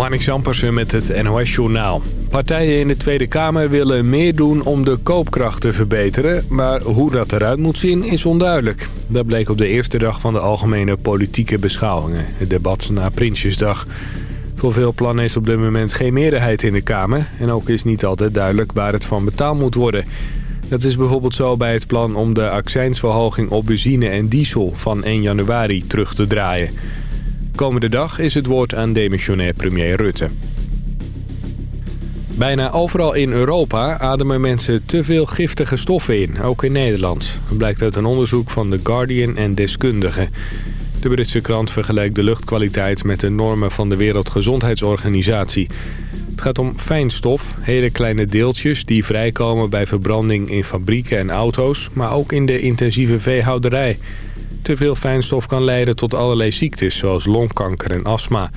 Marnix Zampersen met het NOS-journaal. Partijen in de Tweede Kamer willen meer doen om de koopkracht te verbeteren... maar hoe dat eruit moet zien is onduidelijk. Dat bleek op de eerste dag van de algemene politieke beschouwingen. Het debat na Prinsjesdag. Voor veel plannen is op dit moment geen meerderheid in de Kamer... en ook is niet altijd duidelijk waar het van betaald moet worden... Dat is bijvoorbeeld zo bij het plan om de accijnsverhoging op benzine en diesel van 1 januari terug te draaien. Komende dag is het woord aan demissionair premier Rutte. Bijna overal in Europa ademen mensen te veel giftige stoffen in, ook in Nederland. Dat blijkt uit een onderzoek van The Guardian en deskundigen. De Britse krant vergelijkt de luchtkwaliteit met de normen van de Wereldgezondheidsorganisatie. Het gaat om fijnstof, hele kleine deeltjes die vrijkomen bij verbranding in fabrieken en auto's... maar ook in de intensieve veehouderij. Te veel fijnstof kan leiden tot allerlei ziektes zoals longkanker en astma.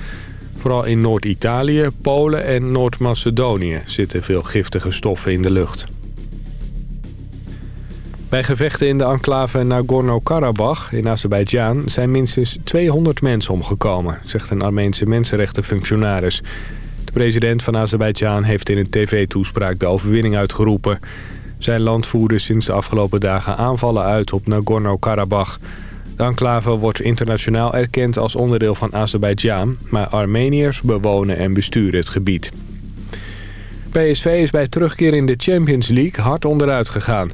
Vooral in Noord-Italië, Polen en Noord-Macedonië zitten veel giftige stoffen in de lucht. Bij gevechten in de enclave Nagorno-Karabakh in Azerbeidzjan zijn minstens 200 mensen omgekomen, zegt een Armeense mensenrechtenfunctionaris. De president van Azerbeidzjan heeft in een tv-toespraak de overwinning uitgeroepen. Zijn land voerde sinds de afgelopen dagen aanvallen uit op Nagorno-Karabakh. De enclave wordt internationaal erkend als onderdeel van Azerbeidzjan... maar Armeniërs bewonen en besturen het gebied. PSV is bij terugkeer in de Champions League hard onderuit gegaan.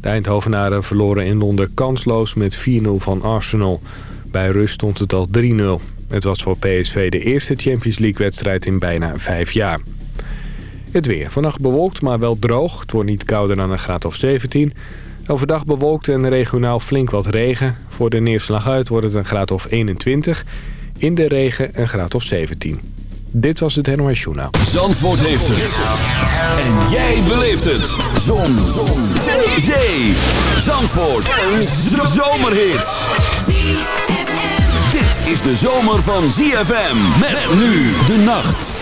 De Eindhovenaren verloren in Londen kansloos met 4-0 van Arsenal. Bij rust stond het al 3-0. Het was voor PSV de eerste Champions League-wedstrijd in bijna vijf jaar. Het weer. Vannacht bewolkt, maar wel droog. Het wordt niet kouder dan een graad of 17. Overdag bewolkt en regionaal flink wat regen. Voor de neerslag uit wordt het een graad of 21. In de regen een graad of 17. Dit was het NOS Journaal. Zandvoort heeft het. En jij beleeft het. Zon. Zon. Zee. Zee. Zandvoort. Een zomerhit. Dit is de zomer van ZFM. Met nu de nacht.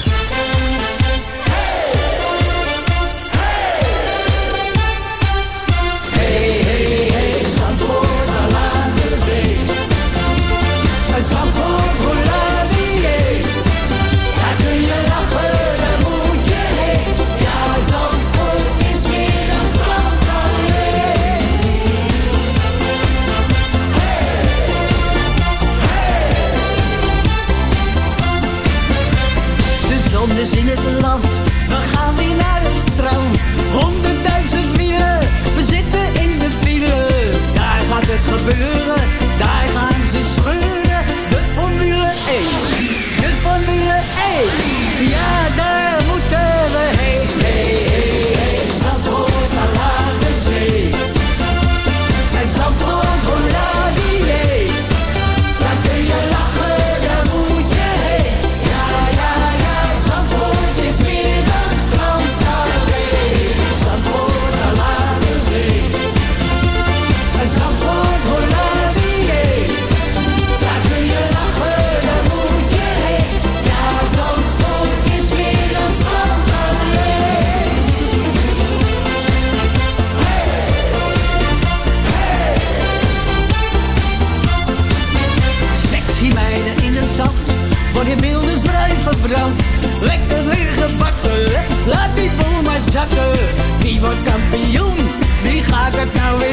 gebeuren. die wordt kampioen. Wie gaat het nou weer?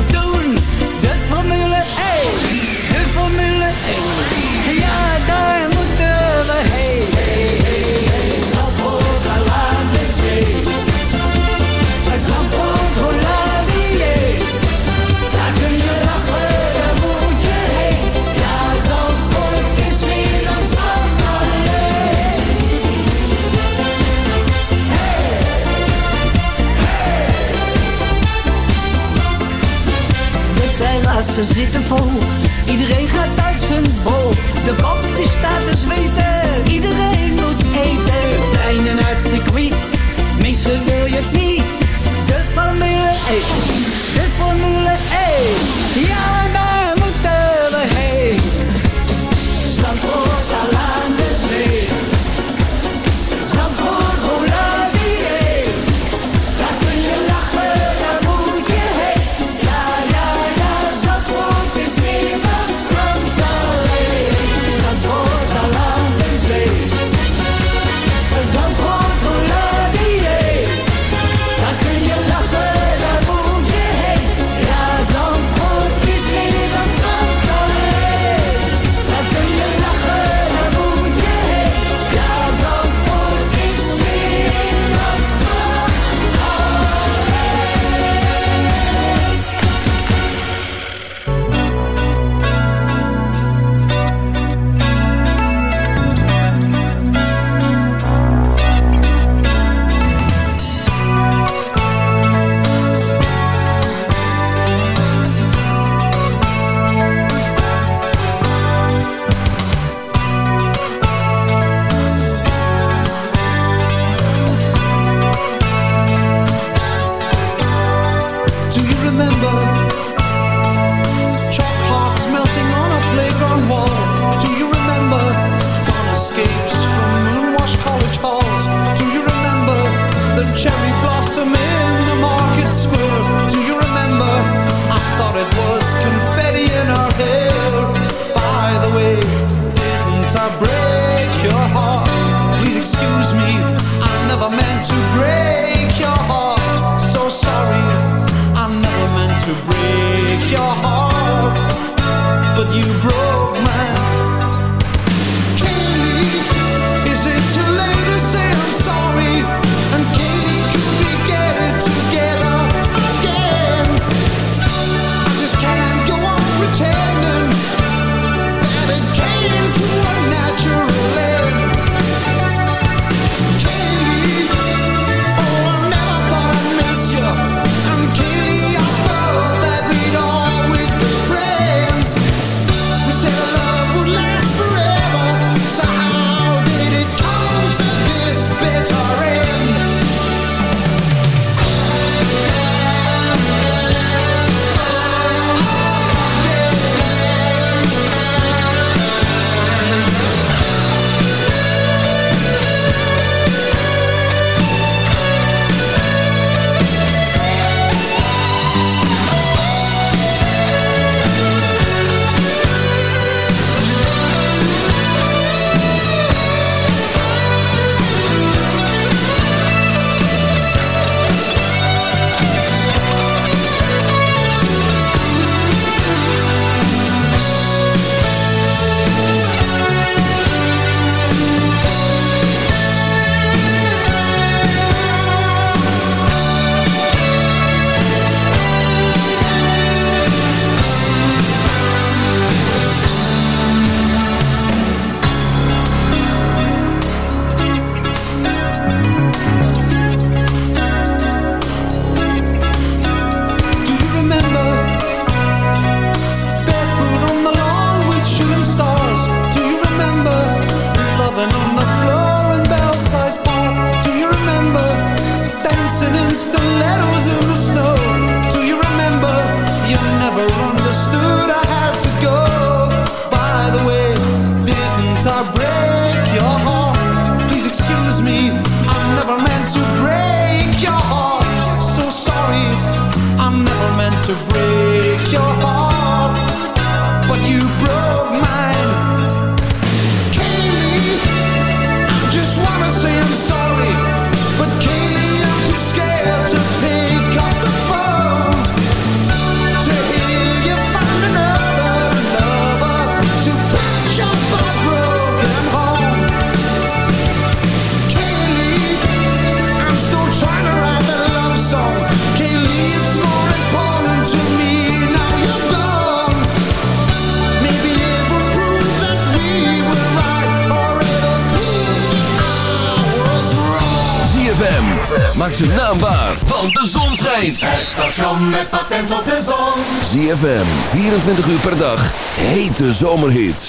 24 uur per dag, hete zomerhits.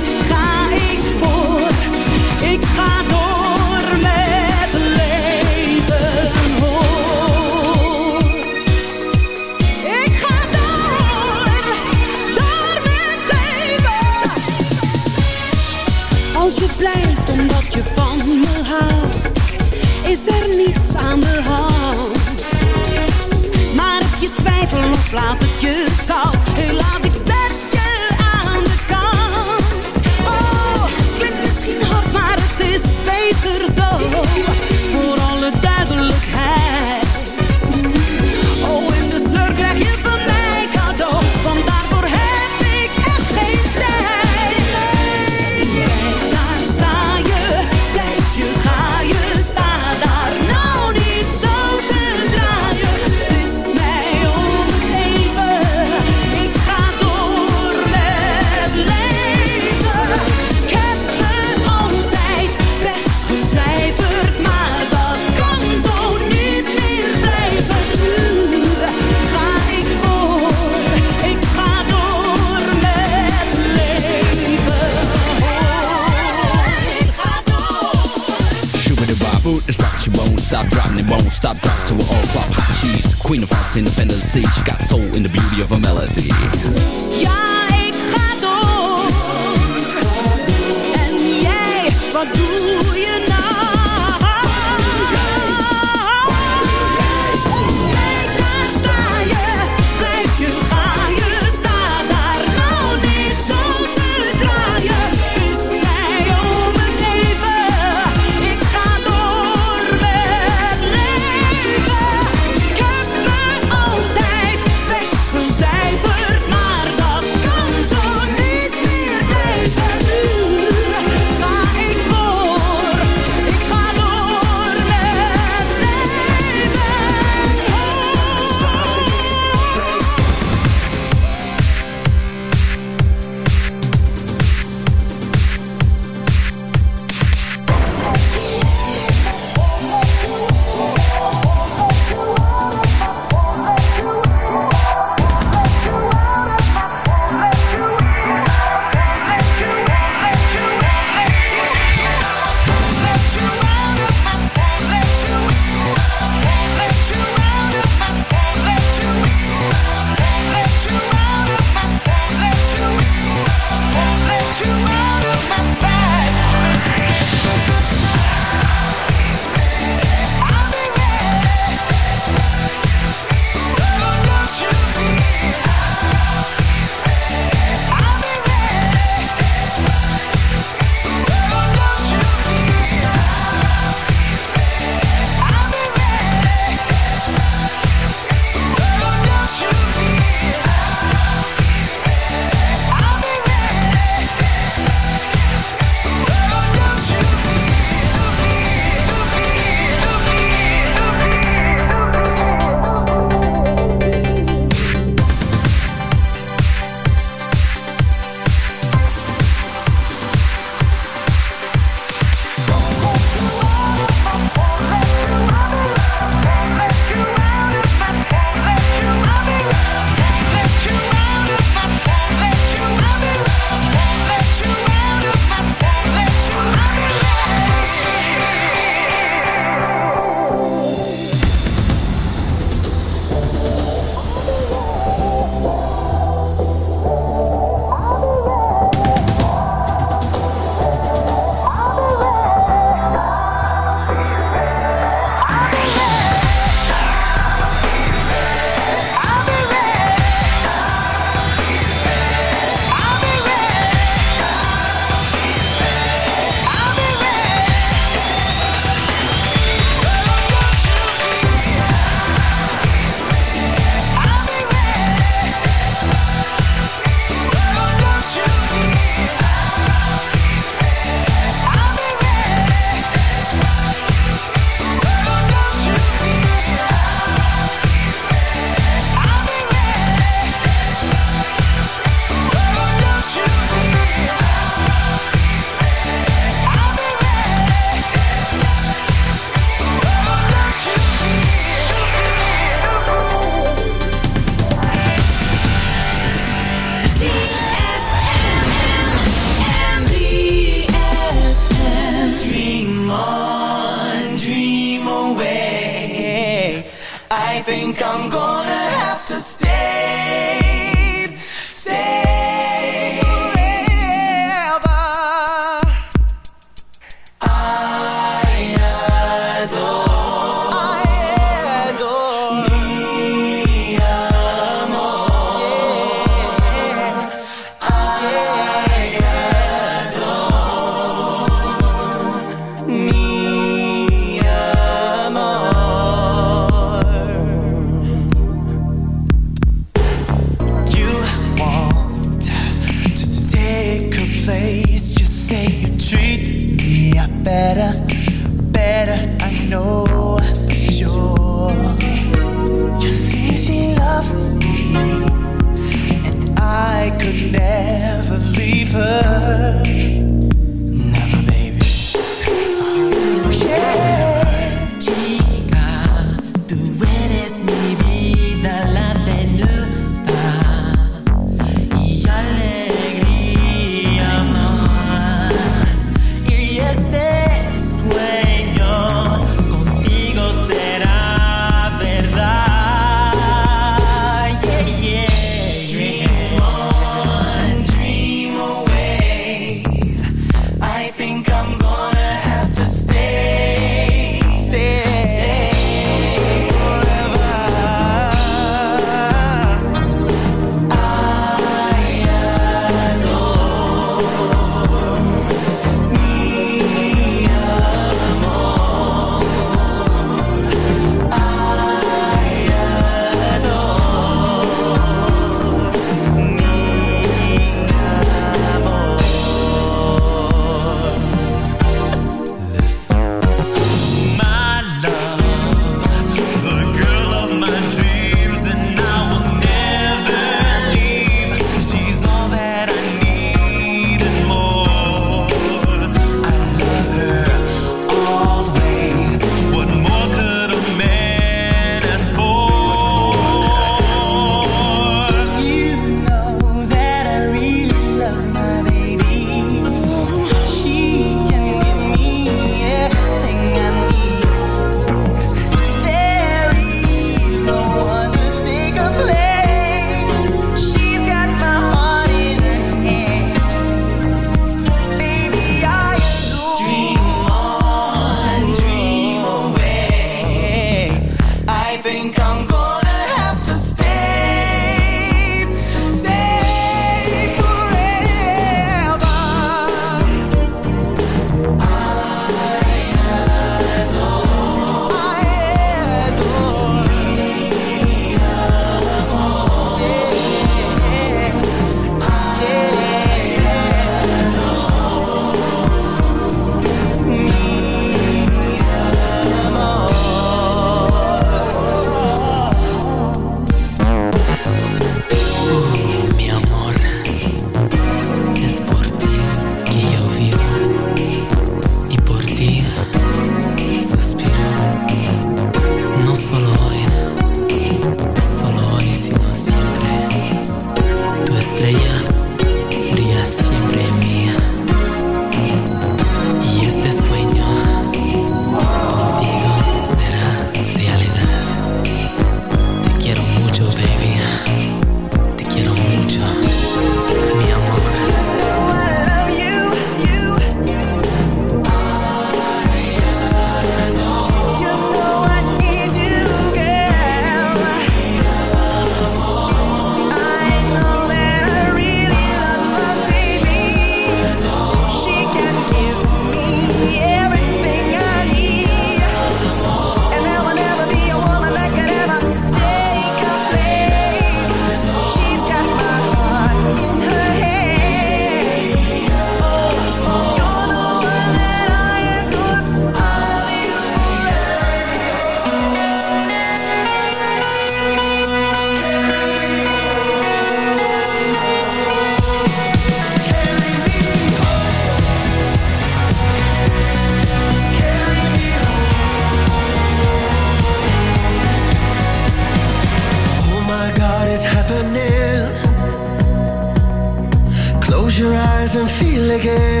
Again.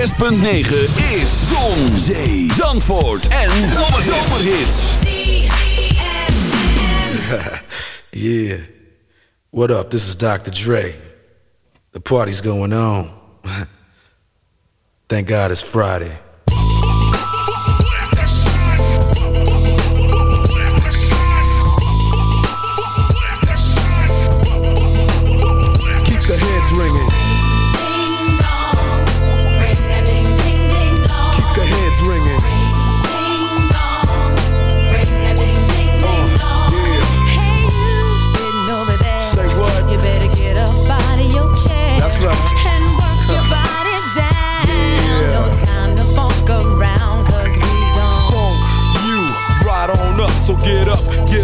Is Zon, Zee, Zandvoort en Zomerhits. Yeah. What up? This is Dr. Dre. The party's going on. Thank God it's Friday.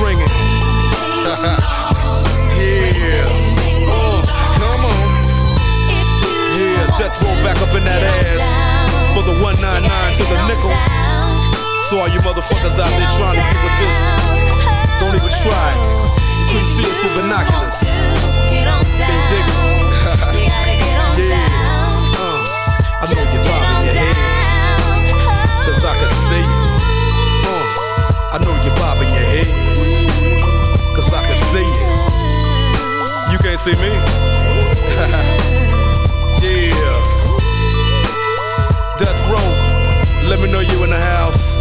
Ringing. yeah. Uh, come on. Yeah, Death Row back up in that ass. For the 199 to the nickel. So all you motherfuckers out there trying to get with this, don't even try. You couldn't see us with binoculars. Can't dig it. yeah. Uh, I know you're bobbing your head. Cause I can see you. I know you're bobbing your head. Cause I can see you. You can't see me. yeah. Death row. Let me know you in the house.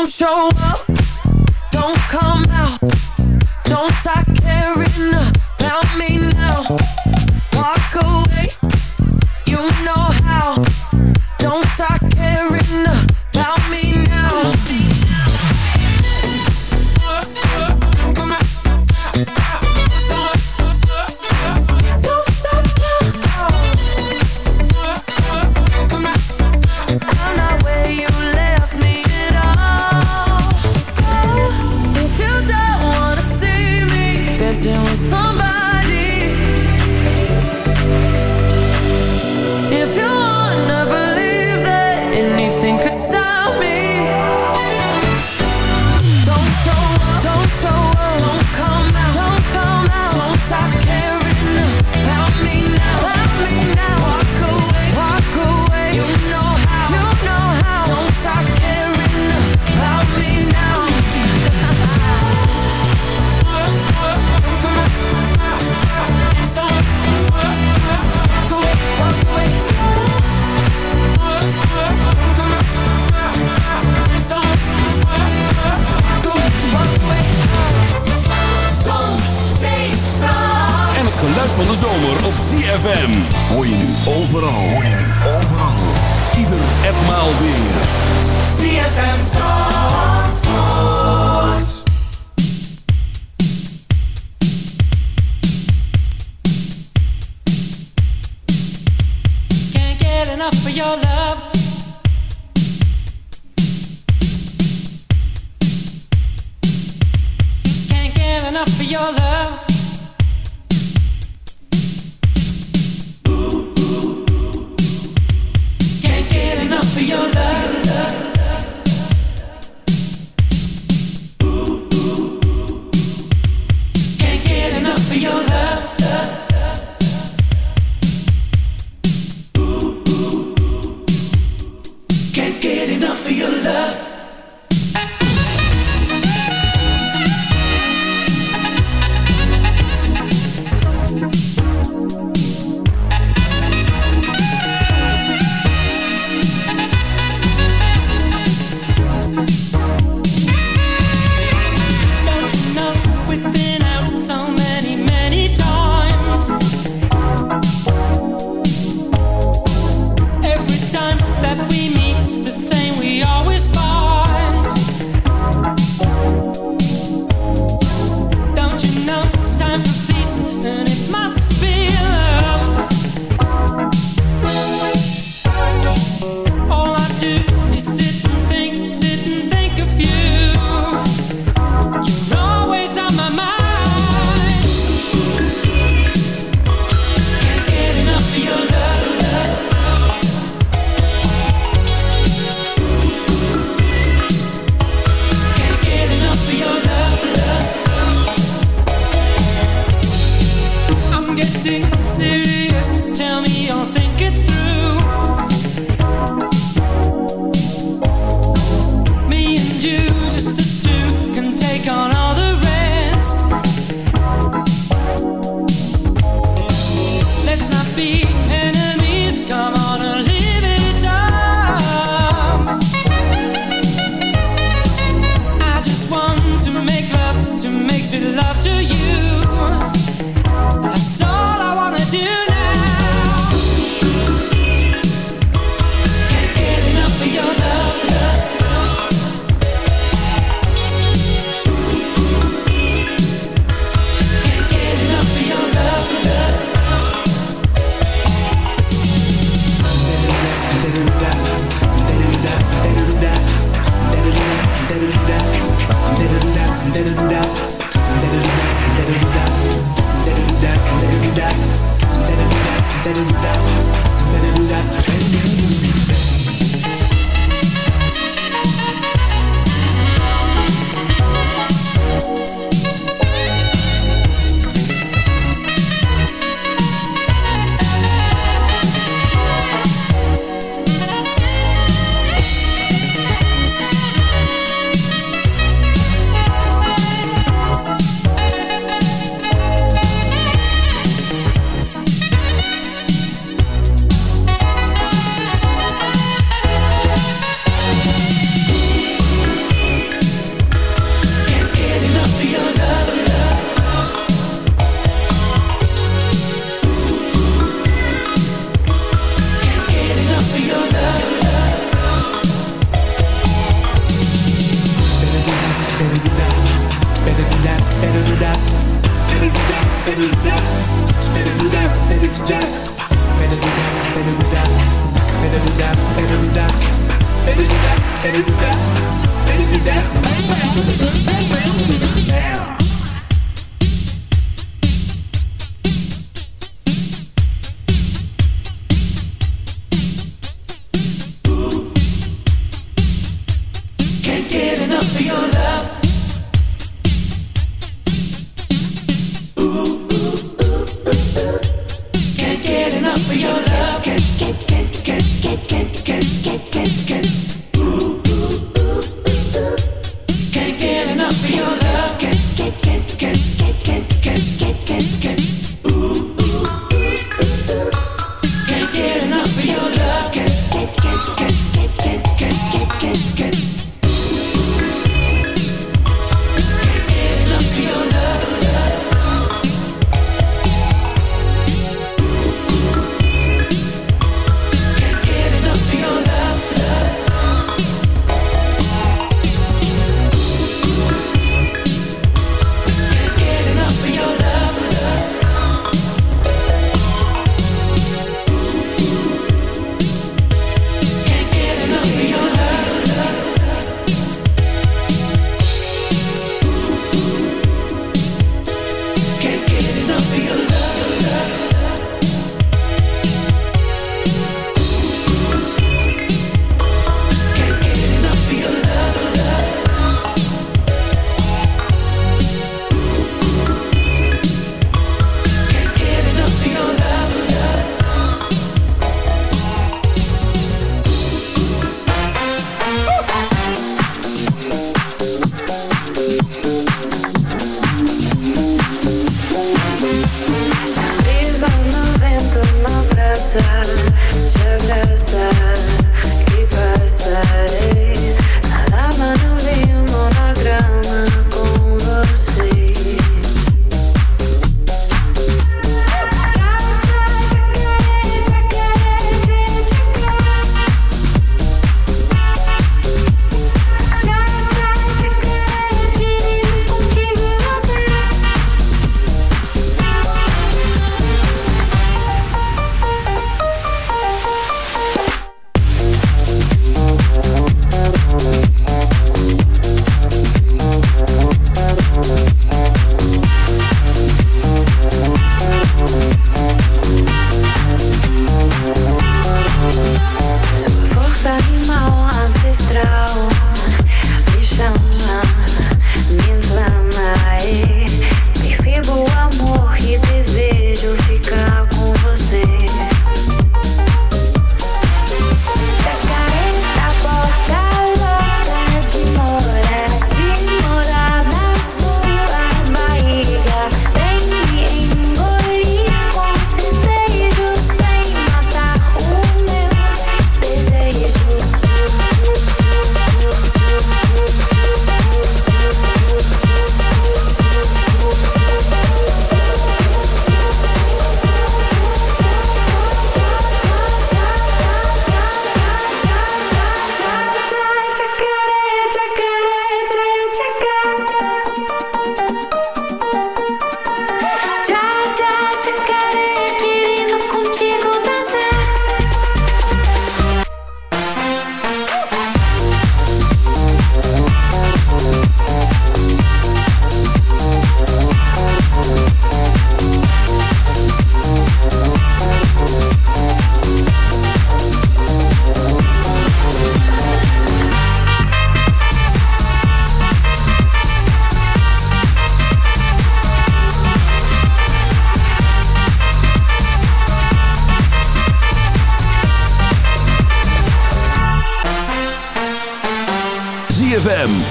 Don't show up, sweet love to you.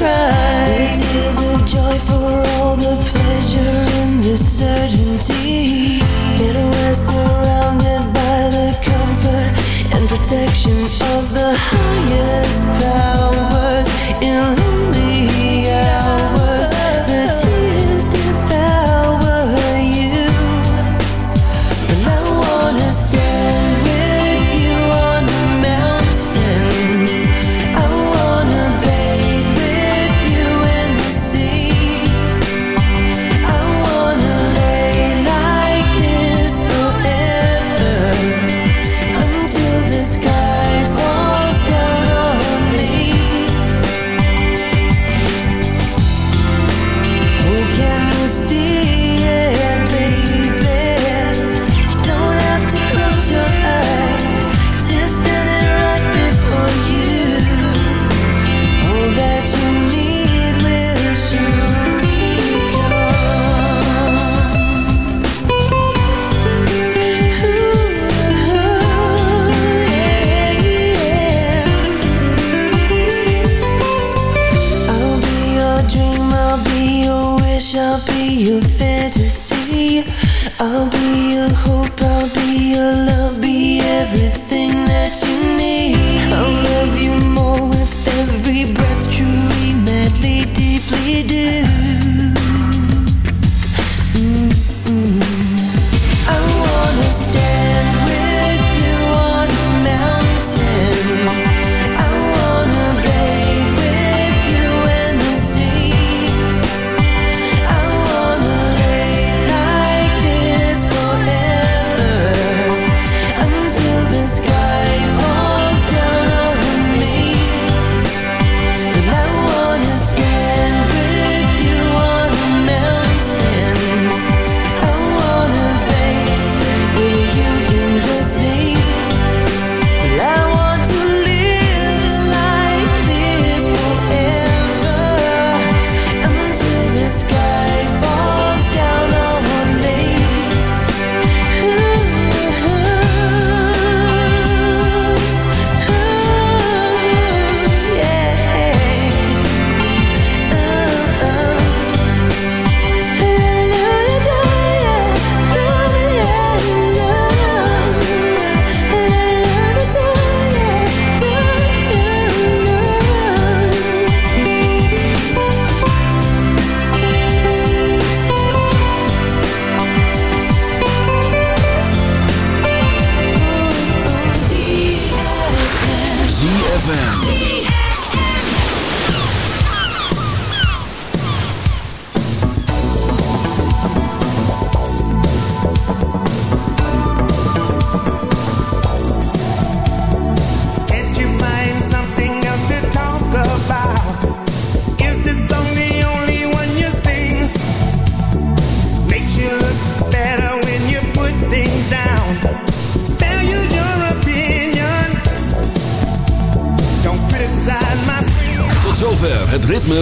cry.